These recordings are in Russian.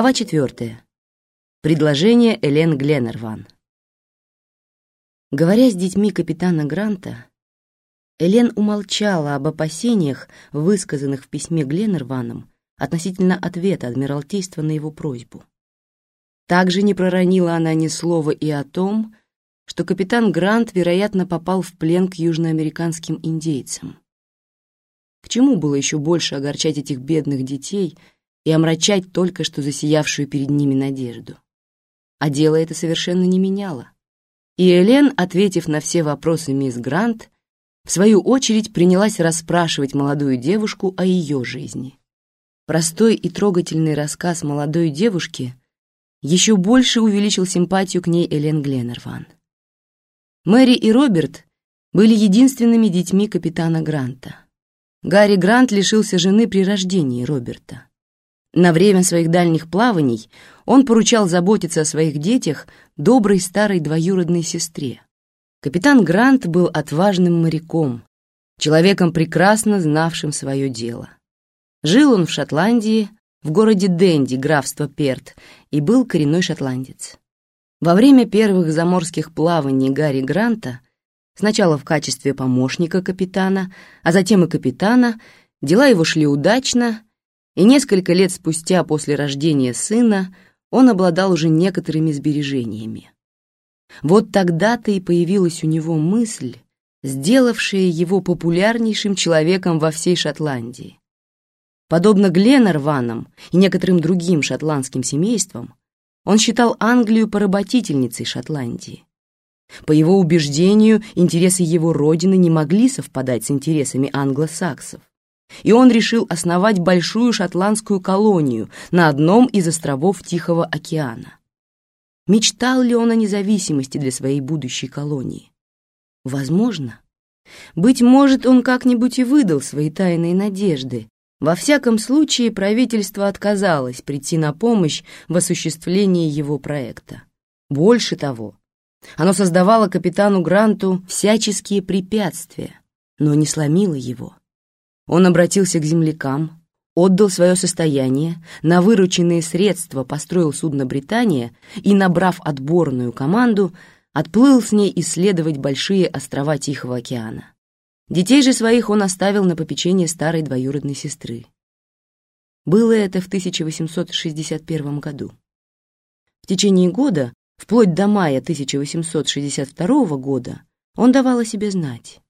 Глава четвертая. Предложение Элен Гленнерван. Говоря с детьми капитана Гранта, Элен умолчала об опасениях, высказанных в письме Гленнерваном относительно ответа Адмиралтейства на его просьбу. Также не проронила она ни слова и о том, что капитан Грант, вероятно, попал в плен к южноамериканским индейцам. К чему было еще больше огорчать этих бедных детей и омрачать только что засиявшую перед ними надежду? А дело это совершенно не меняло. И Элен, ответив на все вопросы мисс Грант, в свою очередь принялась расспрашивать молодую девушку о ее жизни. Простой и трогательный рассказ молодой девушки еще больше увеличил симпатию к ней Элен Гленнерван. Мэри и Роберт были единственными детьми капитана Гранта. Гарри Грант лишился жены при рождении Роберта. На время своих дальних плаваний он поручал заботиться о своих детях доброй старой двоюродной сестре. Капитан Грант был отважным моряком, человеком, прекрасно знавшим свое дело. Жил он в Шотландии, в городе Денди, графство Перт, и был коренной шотландец. Во время первых заморских плаваний Гарри Гранта, сначала в качестве помощника капитана, а затем и капитана, дела его шли удачно, и несколько лет спустя после рождения сына он обладал уже некоторыми сбережениями. Вот тогда-то и появилась у него мысль, сделавшая его популярнейшим человеком во всей Шотландии. Подобно Гленнерванам и некоторым другим шотландским семействам, он считал Англию поработительницей Шотландии. По его убеждению, интересы его родины не могли совпадать с интересами англосаксов, и он решил основать большую шотландскую колонию на одном из островов Тихого океана. Мечтал ли он о независимости для своей будущей колонии? Возможно. Быть может, он как-нибудь и выдал свои тайные надежды, во всяком случае, правительство отказалось прийти на помощь в осуществлении его проекта. Больше того, оно создавало капитану Гранту всяческие препятствия, но не сломило его. Он обратился к землякам, отдал свое состояние, на вырученные средства построил судно «Британия» и, набрав отборную команду, отплыл с ней исследовать большие острова Тихого океана. Детей же своих он оставил на попечение старой двоюродной сестры. Было это в 1861 году. В течение года, вплоть до мая 1862 года, он давал о себе знать.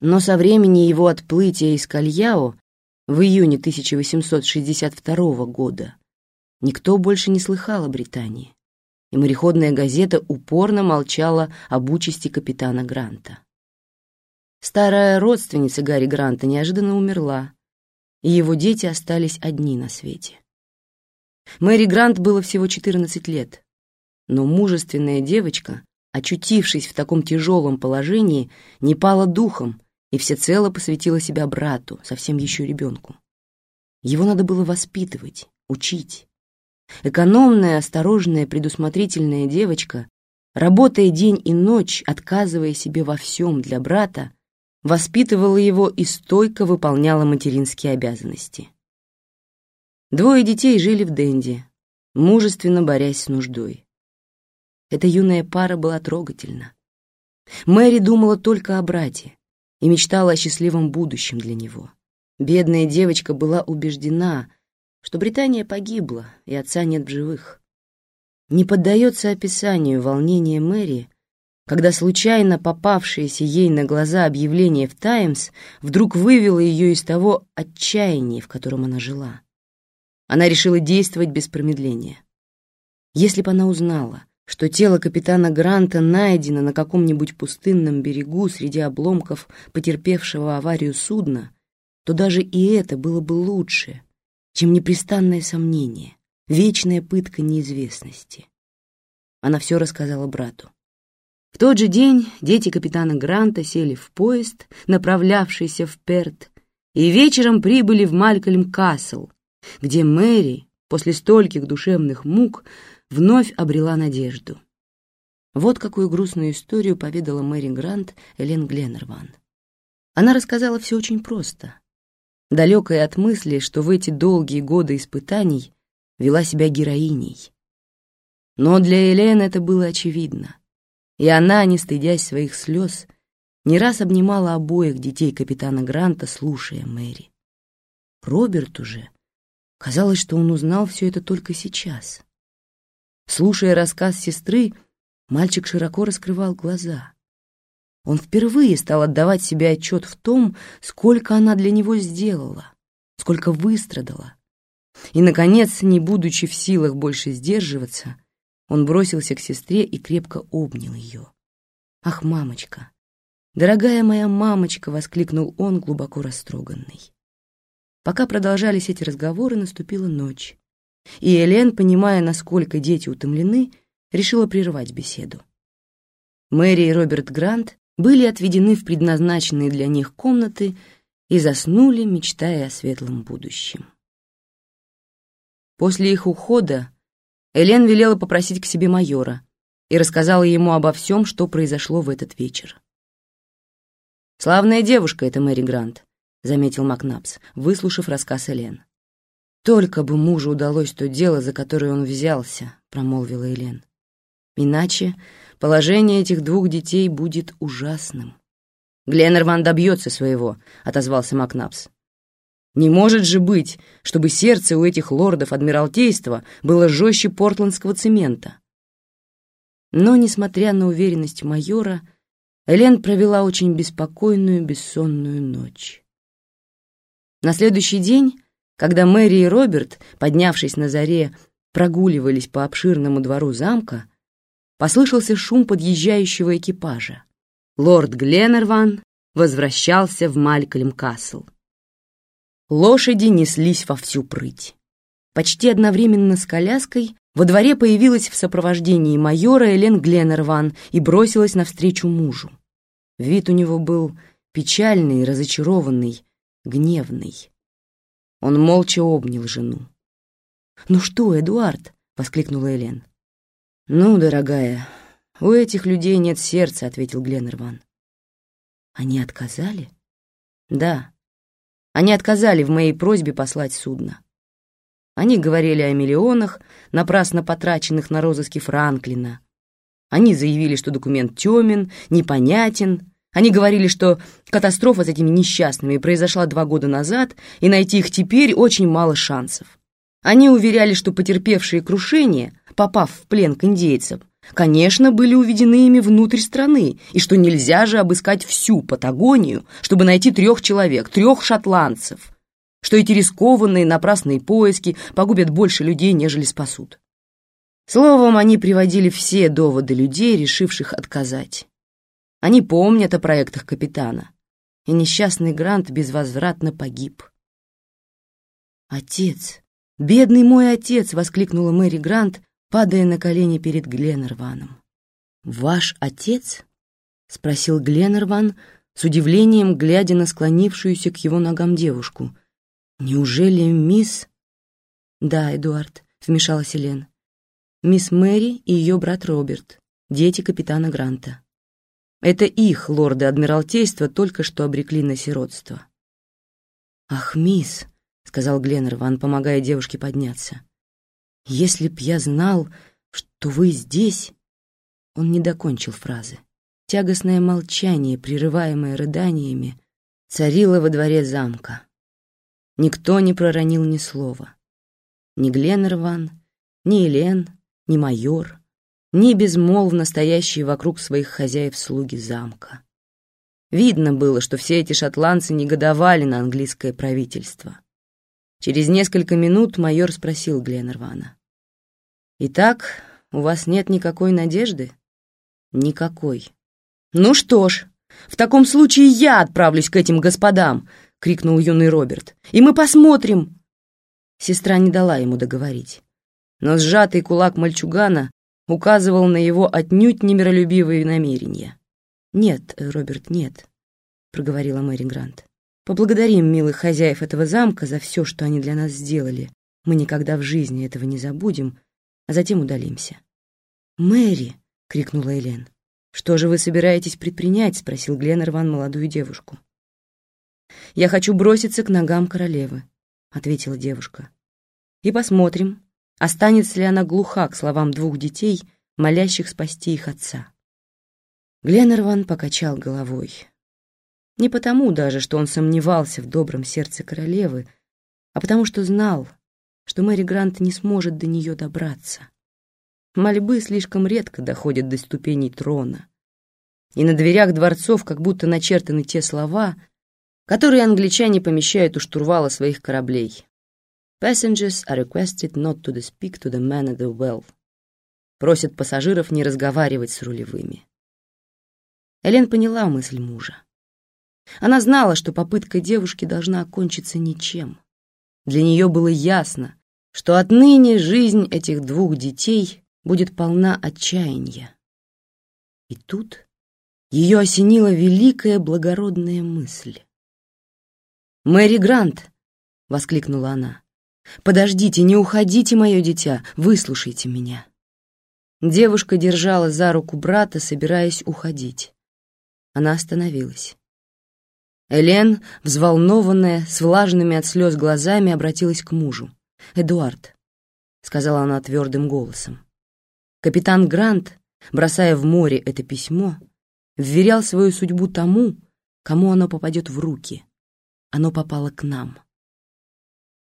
Но со времени его отплытия из Кальяо в июне 1862 года никто больше не слыхал о Британии, и мореходная газета упорно молчала об участи капитана Гранта. Старая родственница Гарри Гранта неожиданно умерла, и его дети остались одни на свете. Мэри Грант было всего 14 лет, но мужественная девочка, очутившись в таком тяжелом положении, не пала духом и всецело посвятила себя брату, совсем еще ребенку. Его надо было воспитывать, учить. Экономная, осторожная, предусмотрительная девочка, работая день и ночь, отказывая себе во всем для брата, воспитывала его и стойко выполняла материнские обязанности. Двое детей жили в Денди, мужественно борясь с нуждой. Эта юная пара была трогательна. Мэри думала только о брате и мечтала о счастливом будущем для него. Бедная девочка была убеждена, что Британия погибла и отца нет в живых. Не поддается описанию волнение Мэри, когда случайно попавшееся ей на глаза объявление в «Таймс» вдруг вывело ее из того отчаяния, в котором она жила. Она решила действовать без промедления. Если бы она узнала, что тело капитана Гранта найдено на каком-нибудь пустынном берегу среди обломков потерпевшего аварию судна, то даже и это было бы лучше, чем непрестанное сомнение, вечная пытка неизвестности. Она все рассказала брату. В тот же день дети капитана Гранта сели в поезд, направлявшийся в Перт, и вечером прибыли в Малькольм-Касл, где Мэри, после стольких душевных мук, вновь обрела надежду. Вот какую грустную историю поведала Мэри Грант Элен Гленнерван. Она рассказала все очень просто. Далекая от мысли, что в эти долгие годы испытаний вела себя героиней. Но для Элен это было очевидно, и она, не стыдясь своих слез, не раз обнимала обоих детей капитана Гранта, слушая Мэри. Роберту же казалось, что он узнал все это только сейчас. Слушая рассказ сестры, мальчик широко раскрывал глаза. Он впервые стал отдавать себе отчет в том, сколько она для него сделала, сколько выстрадала. И, наконец, не будучи в силах больше сдерживаться, он бросился к сестре и крепко обнял ее. «Ах, мамочка! Дорогая моя мамочка!» — воскликнул он, глубоко растроганный. Пока продолжались эти разговоры, наступила ночь, и Элен, понимая, насколько дети утомлены, решила прервать беседу. Мэри и Роберт Грант были отведены в предназначенные для них комнаты и заснули, мечтая о светлом будущем. После их ухода Элен велела попросить к себе майора и рассказала ему обо всем, что произошло в этот вечер. «Славная девушка эта Мэри Грант», — заметил Макнапс, выслушав рассказ Элен. «Только бы мужу удалось то дело, за которое он взялся», — промолвила Элен. «Иначе положение этих двух детей будет ужасным». «Гленнерван добьется своего», — отозвался Макнапс. «Не может же быть, чтобы сердце у этих лордов Адмиралтейства было жестче портландского цемента». Но, несмотря на уверенность майора, Элен провела очень беспокойную бессонную ночь. На следующий день когда Мэри и Роберт, поднявшись на заре, прогуливались по обширному двору замка, послышался шум подъезжающего экипажа. Лорд Гленнерван возвращался в Малькольм-Касл. Лошади неслись во всю прыть. Почти одновременно с коляской во дворе появилась в сопровождении майора Элен Гленнерван и бросилась навстречу мужу. Вид у него был печальный, разочарованный, гневный. Он молча обнял жену. «Ну что, Эдуард?» — воскликнула Элен. «Ну, дорогая, у этих людей нет сердца», — ответил Гленнерван. «Они отказали?» «Да, они отказали в моей просьбе послать судно. Они говорили о миллионах, напрасно потраченных на розыски Франклина. Они заявили, что документ темен, непонятен, они говорили, что катастрофа с этими несчастными произошла два года назад, и найти их теперь очень мало шансов. Они уверяли, что потерпевшие крушение, попав в плен к индейцам, конечно, были уведены ими внутрь страны, и что нельзя же обыскать всю Патагонию, чтобы найти трех человек, трех шотландцев, что эти рискованные напрасные поиски погубят больше людей, нежели спасут. Словом, они приводили все доводы людей, решивших отказать. Они помнят о проектах капитана, и несчастный Грант безвозвратно погиб. «Отец! Бедный мой отец!» — воскликнула Мэри Грант, падая на колени перед Гленнерваном. «Ваш отец?» — спросил Гленнерван, с удивлением глядя на склонившуюся к его ногам девушку. «Неужели мисс...» «Да, Эдуард», — вмешалась Элен. «Мисс Мэри и ее брат Роберт, дети капитана Гранта». Это их лорды Адмиралтейства только что обрекли на сиротство. «Ах, мисс», — сказал Гленнерван, помогая девушке подняться, «если б я знал, что вы здесь...» Он не докончил фразы. Тягостное молчание, прерываемое рыданиями, царило во дворе замка. Никто не проронил ни слова. Ни Гленнерван, ни Елен, ни майор — ни безмолвно стоящие вокруг своих хозяев слуги замка. Видно было, что все эти шотландцы негодовали на английское правительство. Через несколько минут майор спросил Гленнервана. «Итак, у вас нет никакой надежды?» «Никакой». «Ну что ж, в таком случае я отправлюсь к этим господам!» — крикнул юный Роберт. «И мы посмотрим!» Сестра не дала ему договорить. Но сжатый кулак мальчугана указывал на его отнюдь немиролюбивые намерения. «Нет, Роберт, нет», — проговорила Мэри Грант. «Поблагодарим милых хозяев этого замка за все, что они для нас сделали. Мы никогда в жизни этого не забудем, а затем удалимся». «Мэри!» — крикнула Элен. «Что же вы собираетесь предпринять?» — спросил Гленнерван молодую девушку. «Я хочу броситься к ногам королевы», — ответила девушка. «И посмотрим, Останется ли она глуха к словам двух детей, молящих спасти их отца? Гленнерван покачал головой. Не потому даже, что он сомневался в добром сердце королевы, а потому что знал, что Мэри Грант не сможет до нее добраться. Мольбы слишком редко доходят до ступеней трона. И на дверях дворцов как будто начертаны те слова, которые англичане помещают у штурвала своих кораблей. Passengers are requested not to speak to the man at the well. Просят пассажиров не разговаривать с рулевыми. Элен поняла мысль мужа. Она знала, что попытка девушки должна окончиться ничем. Для нее было ясно, что отныне жизнь этих двух детей будет полна отчаяния. И тут ее осенила великая благородная мысль. «Мэри Грант!» — воскликнула она. «Подождите, не уходите, мое дитя, выслушайте меня». Девушка держала за руку брата, собираясь уходить. Она остановилась. Элен, взволнованная, с влажными от слез глазами, обратилась к мужу. «Эдуард», — сказала она твердым голосом. Капитан Грант, бросая в море это письмо, вверял свою судьбу тому, кому оно попадет в руки. Оно попало к нам.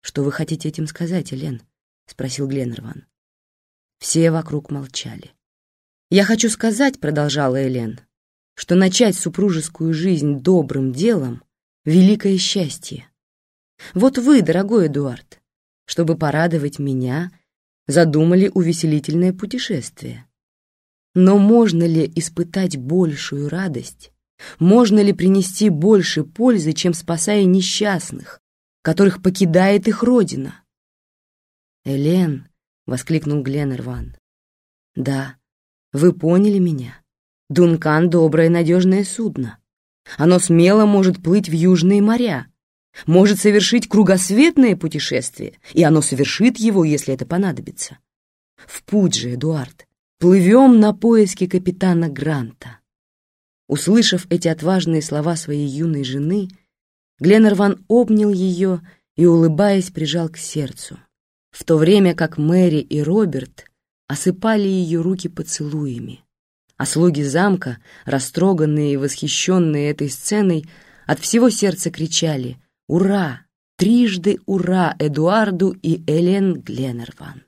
«Что вы хотите этим сказать, Элен?» — спросил Гленнерван. Все вокруг молчали. «Я хочу сказать», — продолжала Элен, что начать супружескую жизнь добрым делом — великое счастье. Вот вы, дорогой Эдуард, чтобы порадовать меня, задумали увеселительное путешествие. Но можно ли испытать большую радость, можно ли принести больше пользы, чем спасая несчастных, которых покидает их родина? «Элен», — воскликнул Гленнерван, — «да, вы поняли меня. Дункан — доброе надежное судно. Оно смело может плыть в южные моря, может совершить кругосветное путешествие, и оно совершит его, если это понадобится. В путь же, Эдуард, плывем на поиски капитана Гранта. Услышав эти отважные слова своей юной жены, Гленнерван обнял ее и, улыбаясь, прижал к сердцу, в то время как Мэри и Роберт осыпали ее руки поцелуями а слуги замка, растроганные и восхищенные этой сценой, от всего сердца кричали «Ура! Трижды ура Эдуарду и Элен Гленнерван!»